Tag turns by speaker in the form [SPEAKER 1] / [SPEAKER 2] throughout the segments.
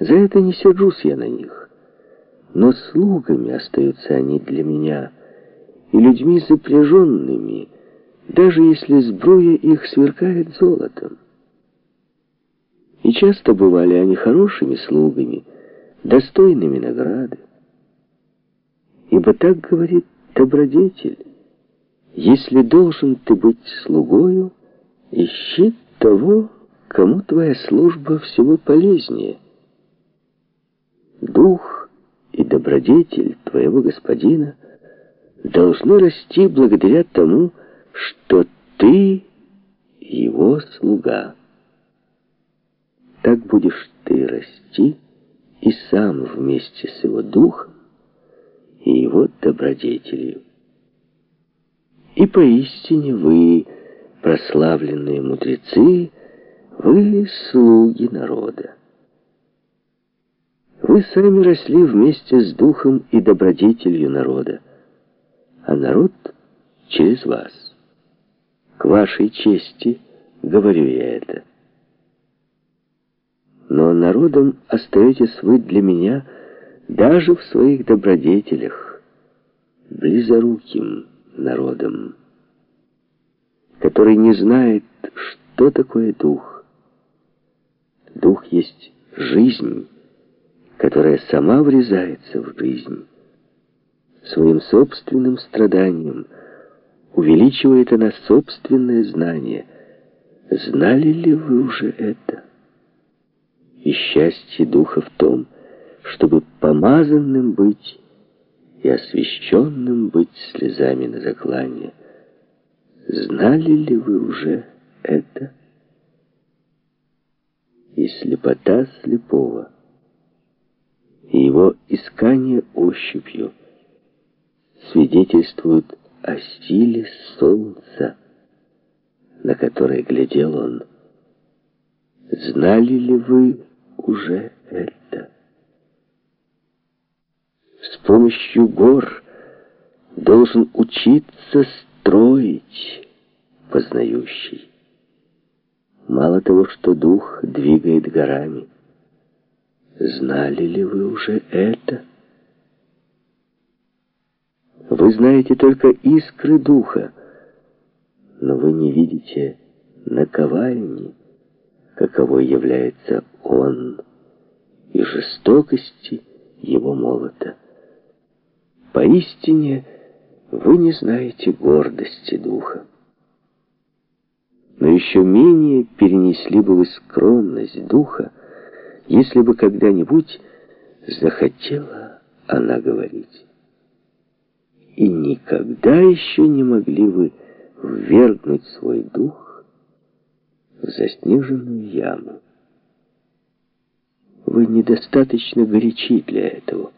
[SPEAKER 1] За это не сержусь я на них. Но слугами остаются они для меня, и людьми запряженными, даже если сбруя их сверкает золотом. И часто бывали они хорошими слугами, достойными награды. Ибо так говорит добродетель, если должен ты быть слугою, ищи того, кому твоя служба всего полезнее. Дух и добродетель твоего господина должны расти благодаря тому, что ты его слуга. Так будешь ты расти и сам вместе с его духом и его добродетелью. И поистине вы, прославленные мудрецы, вы слуги народа. Вы сами росли вместе с духом и добродетелью народа, а народ через вас. К вашей чести говорю я это. Но народом остаетесь вы для меня даже в своих добродетелях, близоруким народом, который не знает, что такое дух. Дух есть жизнь, которая сама врезается в жизнь. Своим собственным страданием увеличивает она собственное знание. Знали ли вы уже это? И счастье духа в том, чтобы помазанным быть и освященным быть слезами на заклание. Знали ли вы уже это? И слепота слепого, и его искание ощупью свидетельствуют о силе солнца, на которое глядел он. Знали ли вы уже это? С помощью гор должен учиться строить познающий. Мало того, что дух двигает горами, знали ли вы уже это? Вы знаете только искры духа, но вы не видите наковальни, каковой является он, и жестокости его молота. Поистине, вы не знаете гордости духа. Но еще менее перенесли бы вы скромность духа, если бы когда-нибудь захотела она говорить. И никогда еще не могли вы ввергнуть свой дух в заснеженную яму. Вы недостаточно горячи для этого.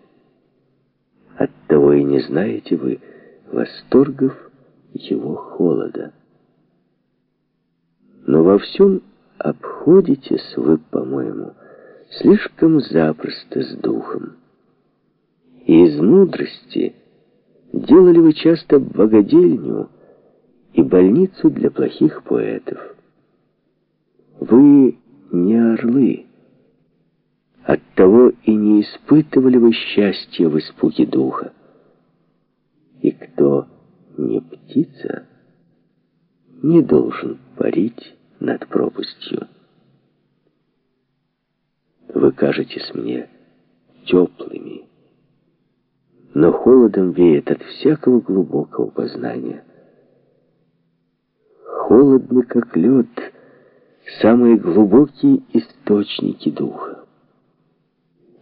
[SPEAKER 1] Оттого и не знаете вы восторгов его холода. Но во всем обходитесь вы, по-моему, слишком запросто с духом. И из мудрости делали вы часто богадельню и больницу для плохих поэтов. Вы не орлы, Оттого и не испытывали вы счастья в испуге духа. И кто не птица, не должен парить над пропастью. Вы кажетесь мне теплыми, но холодом веет от всякого глубокого познания. Холодны, как лед, самые глубокие источники духа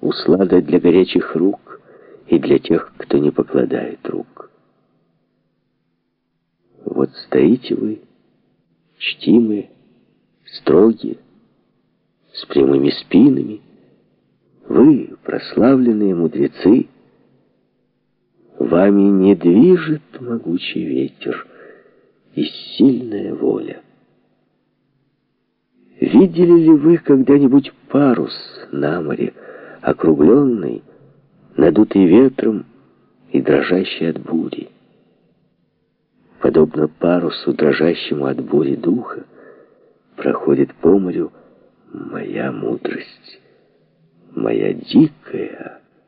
[SPEAKER 1] услада для горячих рук и для тех, кто не покладает рук. Вот стоите вы, чтимые, строгие, с прямыми спинами, вы, прославленные мудрецы, вами не движет могучий ветер и сильная воля. Видели ли вы когда-нибудь парус на море, округленный, надутый ветром и дрожащий от бури. Подобно парусу, дрожащему от бури духа, проходит по морю моя мудрость, моя дикая